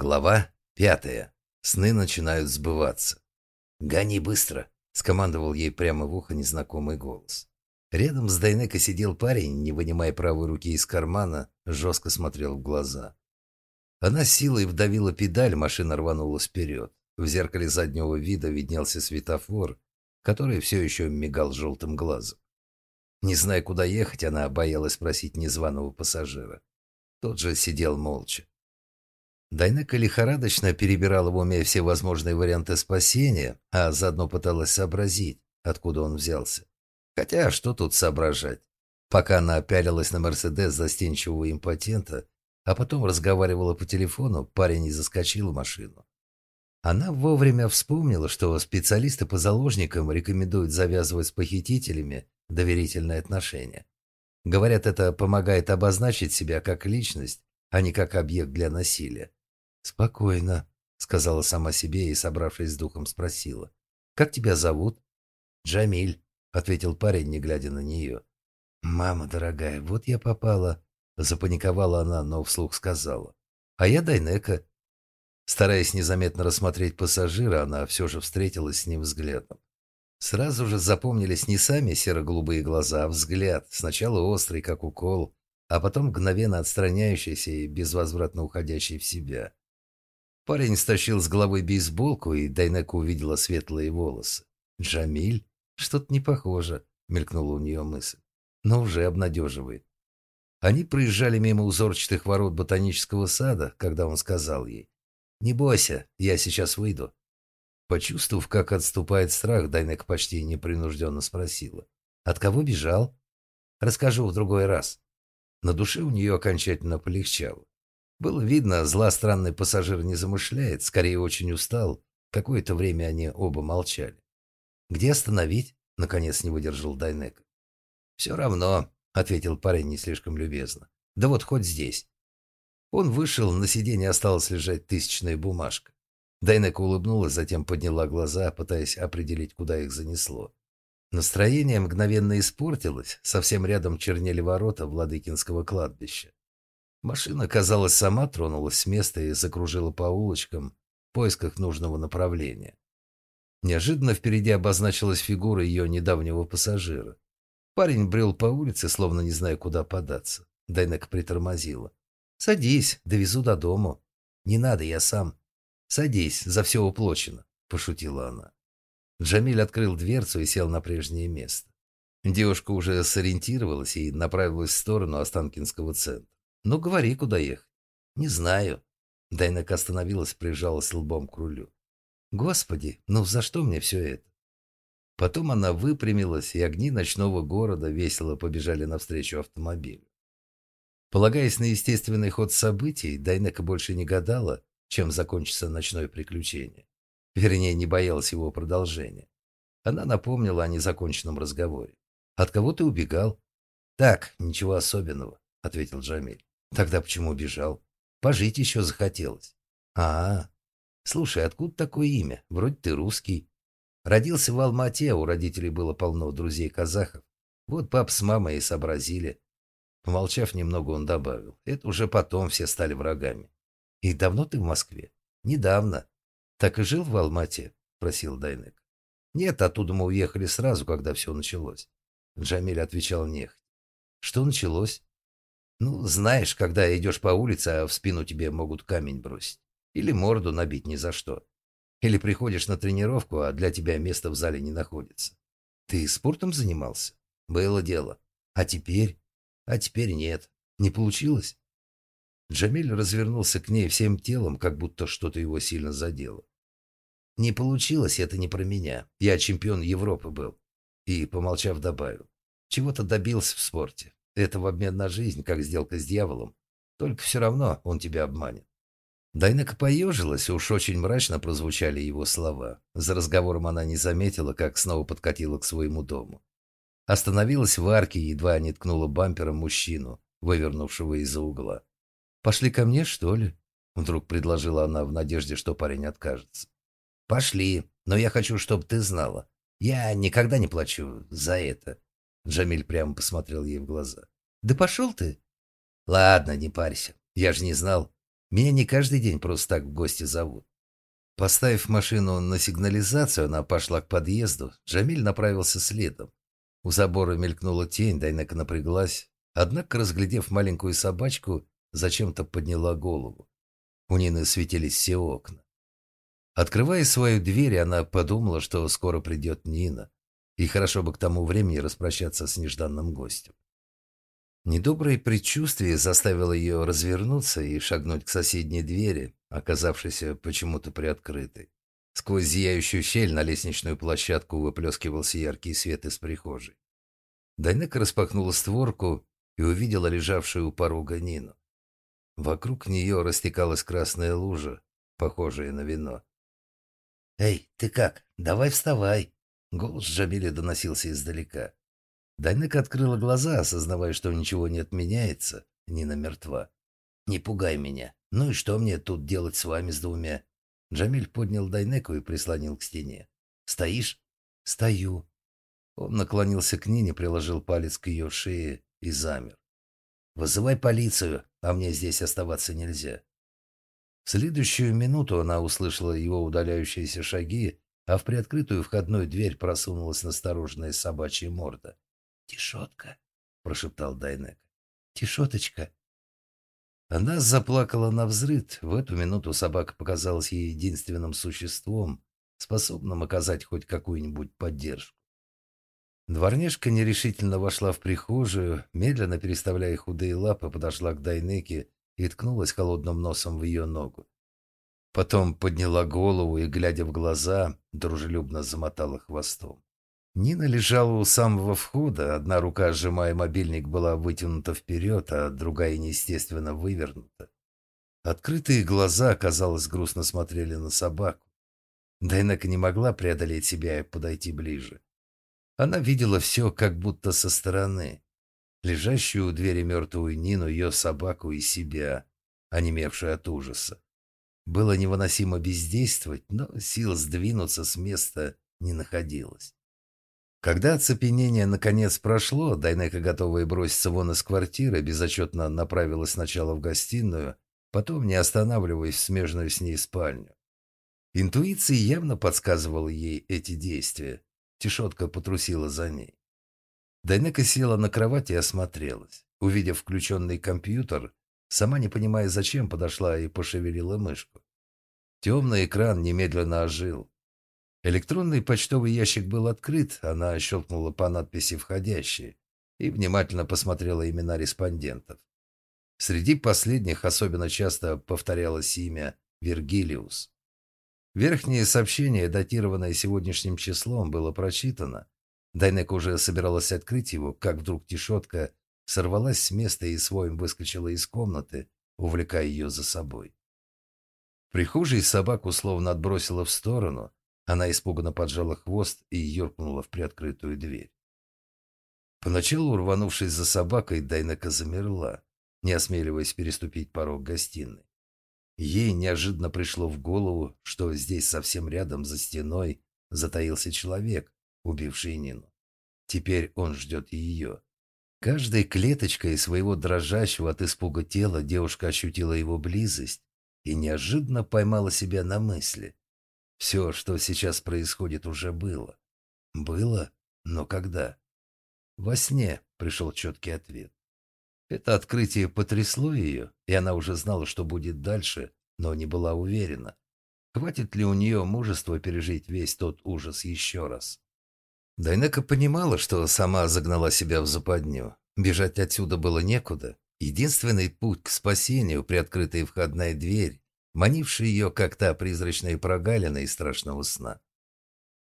Глава пятая. Сны начинают сбываться. «Гони быстро!» — скомандовал ей прямо в ухо незнакомый голос. Рядом с Дайнеко сидел парень, не вынимая правой руки из кармана, жестко смотрел в глаза. Она силой вдавила педаль, машина рванулась вперед. В зеркале заднего вида виднелся светофор, который все еще мигал желтым глазом. Не зная, куда ехать, она боялась спросить незваного пассажира. Тот же сидел молча. Дайнека лихорадочно перебирала в уме все возможные варианты спасения, а заодно пыталась сообразить, откуда он взялся. Хотя, что тут соображать? Пока она пялилась на Мерседес застенчивого импотента, а потом разговаривала по телефону, парень не заскочил в машину. Она вовремя вспомнила, что специалисты по заложникам рекомендуют завязывать с похитителями доверительные отношения. Говорят, это помогает обозначить себя как личность, а не как объект для насилия. «Спокойно», — сказала сама себе и, собравшись с духом, спросила. «Как тебя зовут?» «Джамиль», — ответил парень, не глядя на нее. «Мама дорогая, вот я попала...» Запаниковала она, но вслух сказала. «А я Дайнека». Стараясь незаметно рассмотреть пассажира, она все же встретилась с ним взглядом. Сразу же запомнились не сами серо-голубые глаза, а взгляд, сначала острый, как укол, а потом мгновенно отстраняющийся и безвозвратно уходящий в себя. Парень стащил с головы бейсболку, и Дайнека увидела светлые волосы. «Джамиль? Что-то не похоже», — мелькнула у нее мысль. «Но уже обнадеживает». Они проезжали мимо узорчатых ворот ботанического сада, когда он сказал ей «Не бойся, я сейчас выйду». Почувствовав, как отступает страх, Дайнек почти непринужденно спросила «От кого бежал?» «Расскажу в другой раз». На душе у нее окончательно полегчало. Было видно, зла странный пассажир не замышляет, скорее очень устал. Какое-то время они оба молчали. «Где остановить?» — наконец не выдержал Дайнека. «Все равно», — ответил парень не слишком любезно. «Да вот хоть здесь». Он вышел, на сиденье осталась лежать тысячная бумажка. Дайнека улыбнулась, затем подняла глаза, пытаясь определить, куда их занесло. Настроение мгновенно испортилось, совсем рядом чернели ворота Владыкинского кладбища. Машина, казалось, сама тронулась с места и закружила по улочкам в поисках нужного направления. Неожиданно впереди обозначилась фигура ее недавнего пассажира. Парень брел по улице, словно не зная, куда податься. Дайнек притормозила. «Садись, довезу до дому». «Не надо, я сам». «Садись, за все уплочено», — пошутила она. Джамиль открыл дверцу и сел на прежнее место. Девушка уже сориентировалась и направилась в сторону Останкинского центра. «Ну, говори, куда ехать». «Не знаю». Дайнек остановилась, прижалась лбом к рулю. «Господи, ну за что мне все это?» Потом она выпрямилась, и огни ночного города весело побежали навстречу автомобилю. Полагаясь на естественный ход событий, Дайнека больше не гадала, чем закончится ночное приключение. Вернее, не боялась его продолжения. Она напомнила о незаконченном разговоре. «От кого ты убегал?» «Так, ничего особенного», — ответил Джамиль. Тогда почему бежал? Пожить еще захотелось. А, -а, а Слушай, откуда такое имя? Вроде ты русский. Родился в Алмате, а у родителей было полно друзей казахов. Вот пап с мамой и сообразили. Помолчав немного, он добавил. Это уже потом все стали врагами. И давно ты в Москве? Недавно. Так и жил в Алмате? Просил Дайнек. Нет, оттуда мы уехали сразу, когда все началось. Джамиль отвечал нехотя. Что началось? Ну, знаешь, когда идешь по улице, а в спину тебе могут камень бросить. Или морду набить ни за что. Или приходишь на тренировку, а для тебя места в зале не находится. Ты спортом занимался? Было дело. А теперь? А теперь нет. Не получилось? Джамиль развернулся к ней всем телом, как будто что-то его сильно задело. Не получилось, это не про меня. Я чемпион Европы был. И, помолчав, добавил. Чего-то добился в спорте. Это в обмен на жизнь, как сделка с дьяволом. Только все равно он тебя обманет. Дайнека поежилась, уж очень мрачно прозвучали его слова. За разговором она не заметила, как снова подкатила к своему дому. Остановилась в арке едва не ткнула бампером мужчину, вывернувшего из-за угла. «Пошли ко мне, что ли?» Вдруг предложила она в надежде, что парень откажется. «Пошли, но я хочу, чтобы ты знала. Я никогда не плачу за это. Джамиль прямо посмотрел ей в глаза. «Да пошел ты!» «Ладно, не парься. Я же не знал. Меня не каждый день просто так в гости зовут. Поставив машину на сигнализацию, она пошла к подъезду. Джамиль направился следом. У забора мелькнула тень, Дайнека напряглась. Однако, разглядев маленькую собачку, зачем-то подняла голову. У Нины светились все окна. Открывая свою дверь, она подумала, что скоро придет Нина, и хорошо бы к тому времени распрощаться с нежданным гостем. Недоброе предчувствие заставило ее развернуться и шагнуть к соседней двери, оказавшейся почему-то приоткрытой. Сквозь зияющую щель на лестничную площадку выплескивался яркий свет из прихожей. Дайнека распахнула створку и увидела лежавшую у порога Нину. Вокруг нее растекалась красная лужа, похожая на вино. «Эй, ты как? Давай вставай!» Голос Джабиля доносился издалека. Дайнека открыла глаза, осознавая, что ничего не отменяется. Нина мертва. «Не пугай меня. Ну и что мне тут делать с вами с двумя?» Джамиль поднял Дайнеку и прислонил к стене. «Стоишь?» «Стою». Он наклонился к Нине, приложил палец к ее шее и замер. «Вызывай полицию, а мне здесь оставаться нельзя». В следующую минуту она услышала его удаляющиеся шаги, а в приоткрытую входную дверь просунулась настороженная собачья морда. «Тишотка», — прошептал Дайнека. «Тишоточка, она заплакала на взрыд. В эту минуту собака показалась ей единственным существом, способным оказать хоть какую-нибудь поддержку. Дворняжка нерешительно вошла в прихожую, медленно переставляя худые лапы, подошла к Дайнеке и ткнулась холодным носом в ее ногу. Потом подняла голову и, глядя в глаза, дружелюбно замотала хвостом. Нина лежала у самого входа, одна рука, сжимая мобильник, была вытянута вперед, а другая неестественно вывернута. Открытые глаза, казалось, грустно смотрели на собаку. Дайнека не могла преодолеть себя и подойти ближе. Она видела все, как будто со стороны. Лежащую у двери мертвую Нину, ее собаку и себя, онемевшую от ужаса. Было невыносимо бездействовать, но сил сдвинуться с места не находилось. Когда оцепенение наконец прошло, Дайнека, готовая броситься вон из квартиры, безотчетно направилась сначала в гостиную, потом, не останавливаясь, в смежную с ней спальню. Интуиция явно подсказывала ей эти действия. Тишотка потрусила за ней. Дайнека села на кровать и осмотрелась. Увидев включенный компьютер, сама не понимая зачем, подошла и пошевелила мышку. Темный экран немедленно ожил. Электронный почтовый ящик был открыт, она щелкнула по надписи «Входящие» и внимательно посмотрела имена респондентов. Среди последних особенно часто повторялось имя Вергилиус. Верхнее сообщение, датированное сегодняшним числом, было прочитано. Дайнек уже собиралась открыть его, как вдруг Тишотка сорвалась с места и своим выскочила из комнаты, увлекая ее за собой. В прихожей собаку словно отбросила в сторону, она испуганно поджала хвост и юркнула в приоткрытую дверь. Поначалу, рванувшись за собакой, Дайнека замерла, не осмеливаясь переступить порог гостиной. Ей неожиданно пришло в голову, что здесь совсем рядом, за стеной, затаился человек, убивший Нину. Теперь он ждет ее. Каждой клеточкой своего дрожащего от испуга тела девушка ощутила его близость и неожиданно поймала себя на мысли. Все, что сейчас происходит, уже было. Было? Но когда? Во сне пришел четкий ответ. Это открытие потрясло ее, и она уже знала, что будет дальше, но не была уверена. Хватит ли у нее мужества пережить весь тот ужас еще раз? Дайнека понимала, что сама загнала себя в западню. Бежать отсюда было некуда. Единственный путь к спасению – приоткрытая входная дверь, манивший ее, как та призрачная прогалина из страшного сна.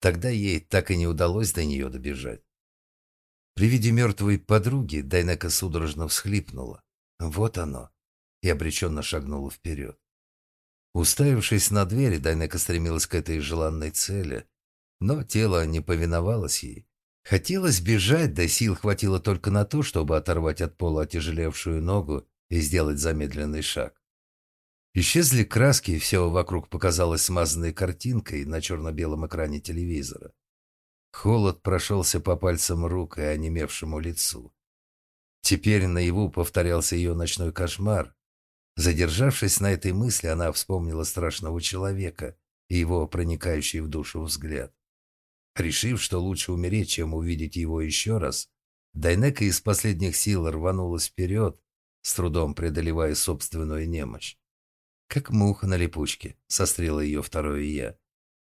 Тогда ей так и не удалось до нее добежать. При виде мертвой подруги Дайнека судорожно всхлипнула. Вот оно. И обреченно шагнула вперед. Уставившись на дверь, Дайнека стремилась к этой желанной цели, но тело не повиновалось ей. Хотелось бежать, да сил хватило только на то, чтобы оторвать от пола отяжелевшую ногу и сделать замедленный шаг. Исчезли краски, и все вокруг показалось смазанной картинкой на черно-белом экране телевизора. Холод прошелся по пальцам рук и онемевшему лицу. Теперь наяву повторялся ее ночной кошмар. Задержавшись на этой мысли, она вспомнила страшного человека и его проникающий в душу взгляд. Решив, что лучше умереть, чем увидеть его еще раз, Дайнека из последних сил рванулась вперед, с трудом преодолевая собственную немощь. Как муха на липучке, сострила ее второе «я».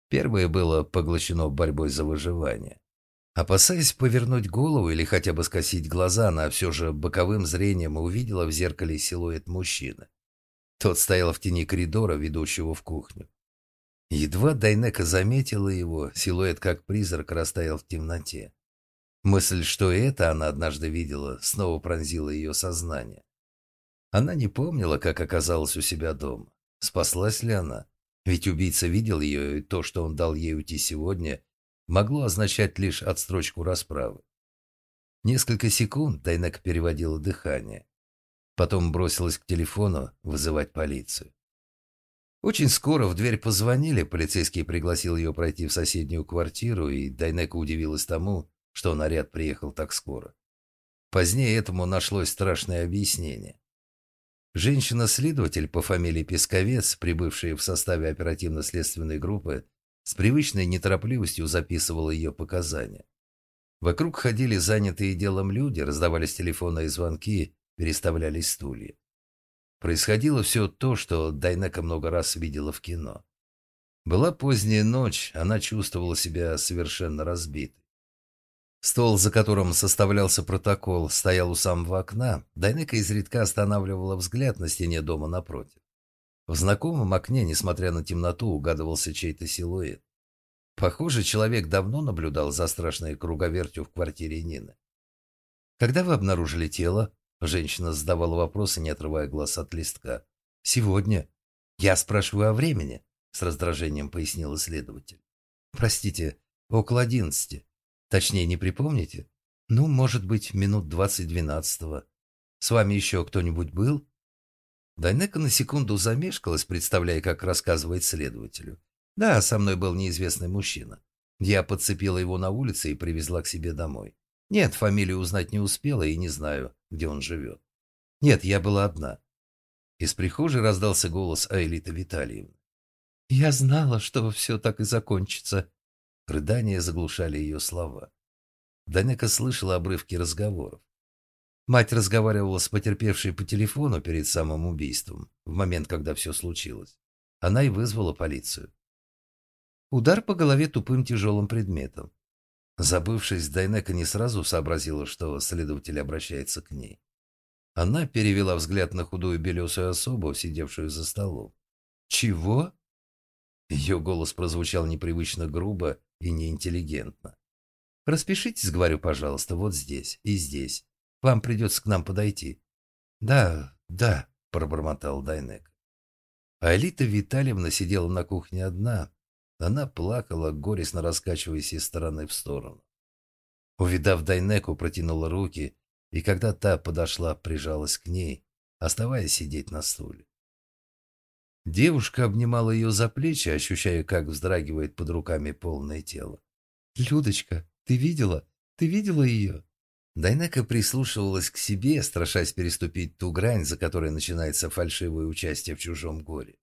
Первое было поглощено борьбой за выживание. Опасаясь повернуть голову или хотя бы скосить глаза, она все же боковым зрением увидела в зеркале силуэт мужчины. Тот стоял в тени коридора, ведущего в кухню. Едва Дайнека заметила его, силуэт как призрак растаял в темноте. Мысль, что это она однажды видела, снова пронзила ее сознание. Она не помнила, как оказалась у себя дома. Спаслась ли она? Ведь убийца видел ее, и то, что он дал ей уйти сегодня, могло означать лишь отстрочку расправы. Несколько секунд Дайнека переводила дыхание. Потом бросилась к телефону вызывать полицию. Очень скоро в дверь позвонили, полицейский пригласил ее пройти в соседнюю квартиру, и Дайнека удивилась тому, что наряд приехал так скоро. Позднее этому нашлось страшное объяснение. Женщина-следователь по фамилии Песковец, прибывшая в составе оперативно-следственной группы, с привычной неторопливостью записывала ее показания. Вокруг ходили занятые делом люди, раздавались телефонные звонки, переставлялись стулья. Происходило все то, что Дайнека много раз видела в кино. Была поздняя ночь, она чувствовала себя совершенно разбитой. Стол, за которым составлялся протокол, стоял у самого окна. Дайнека изредка останавливала взгляд на стене дома напротив. В знакомом окне, несмотря на темноту, угадывался чей-то силуэт. Похоже, человек давно наблюдал за страшной круговертью в квартире Нины. «Когда вы обнаружили тело?» Женщина задавала вопросы, не отрывая глаз от листка. «Сегодня». «Я спрашиваю о времени», — с раздражением пояснил следователь. «Простите, около одиннадцати. Точнее, не припомните? Ну, может быть, минут двадцать двенадцатого. С вами еще кто-нибудь был?» Дайнека на секунду замешкалась, представляя, как рассказывает следователю. «Да, со мной был неизвестный мужчина. Я подцепила его на улице и привезла к себе домой. Нет, фамилию узнать не успела и не знаю, где он живет. Нет, я была одна. Из прихожей раздался голос Аэлиты Витальевны. «Я знала, что все так и закончится». Рыдания заглушали ее слова. Данека слышала обрывки разговоров. Мать разговаривала с потерпевшей по телефону перед самым убийством, в момент, когда все случилось. Она и вызвала полицию. Удар по голове тупым тяжелым предметом. Забывшись, Дайнека не сразу сообразила, что следователь обращается к ней. Она перевела взгляд на худую белесую особу, сидевшую за столом. «Чего?» Ее голос прозвучал непривычно грубо и неинтеллигентно. «Распишитесь, говорю, пожалуйста, вот здесь и здесь. Вам придется к нам подойти». «Да, да», — пробормотал Дайнек. Алита Витальевна сидела на кухне одна, она плакала, горестно раскачиваясь из стороны в сторону. Увидав Дайнеку, протянула руки, и когда та подошла, прижалась к ней, оставаясь сидеть на стуле. Девушка обнимала ее за плечи, ощущая, как вздрагивает под руками полное тело. «Людочка, ты видела? Ты видела ее?» Дайнека прислушивалась к себе, страшась переступить ту грань, за которой начинается фальшивое участие в чужом горе.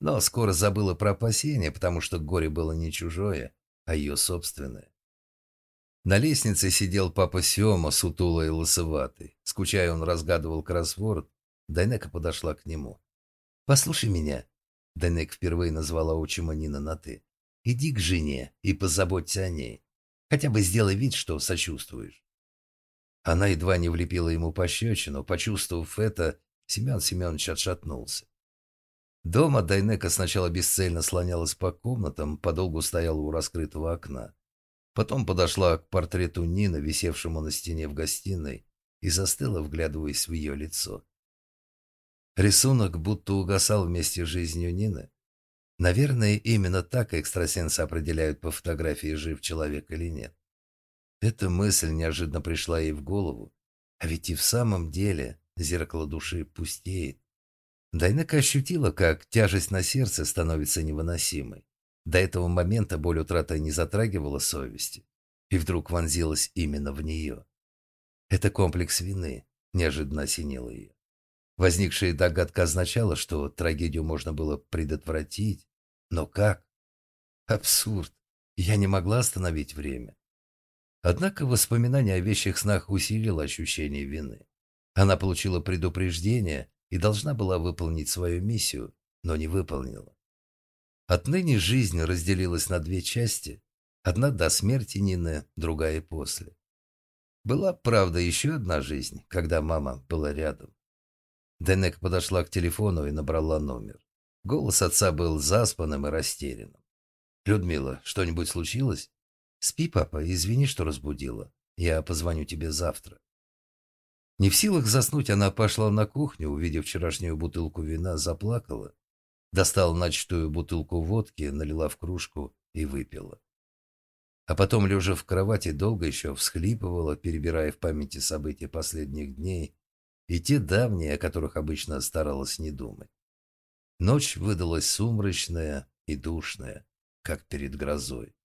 Но скоро забыла про опасения, потому что горе было не чужое, а ее собственное. На лестнице сидел папа Сёма, сутулый и лысоватый. Скучая, он разгадывал кроссворд. Дайнека подошла к нему. «Послушай меня». Дайнек впервые назвала отчима Нина на «ты». «Иди к жене и позаботься о ней. Хотя бы сделай вид, что сочувствуешь». Она едва не влепила ему пощечину. Почувствовав это, Семен Семенович отшатнулся. Дома Дайнека сначала бесцельно слонялась по комнатам, подолгу стояла у раскрытого окна. Потом подошла к портрету Нины, висевшему на стене в гостиной, и застыла, вглядываясь в ее лицо. Рисунок будто угасал вместе с жизнью Нины. Наверное, именно так экстрасенсы определяют по фотографии, жив человек или нет. Эта мысль неожиданно пришла ей в голову. А ведь и в самом деле зеркало души пустеет. Дайнека ощутила, как тяжесть на сердце становится невыносимой. До этого момента боль утраты не затрагивала совести, и вдруг вонзилась именно в нее. Это комплекс вины неожиданно осенило ее. Возникшая догадка означала, что трагедию можно было предотвратить. Но как? Абсурд. Я не могла остановить время. Однако воспоминание о вещих снах усилило ощущение вины. Она получила предупреждение и должна была выполнить свою миссию, но не выполнила. Отныне жизнь разделилась на две части. Одна до смерти Нины, другая после. Была, правда, еще одна жизнь, когда мама была рядом. Денек подошла к телефону и набрала номер. Голос отца был заспанным и растерянным. «Людмила, что-нибудь случилось?» «Спи, папа, извини, что разбудила. Я позвоню тебе завтра». Не в силах заснуть, она пошла на кухню, увидев вчерашнюю бутылку вина, заплакала. Достала начатую бутылку водки, налила в кружку и выпила. А потом, лежа в кровати, долго еще всхлипывала, перебирая в памяти события последних дней и те давние, о которых обычно старалась не думать. Ночь выдалась сумрачная и душная, как перед грозой.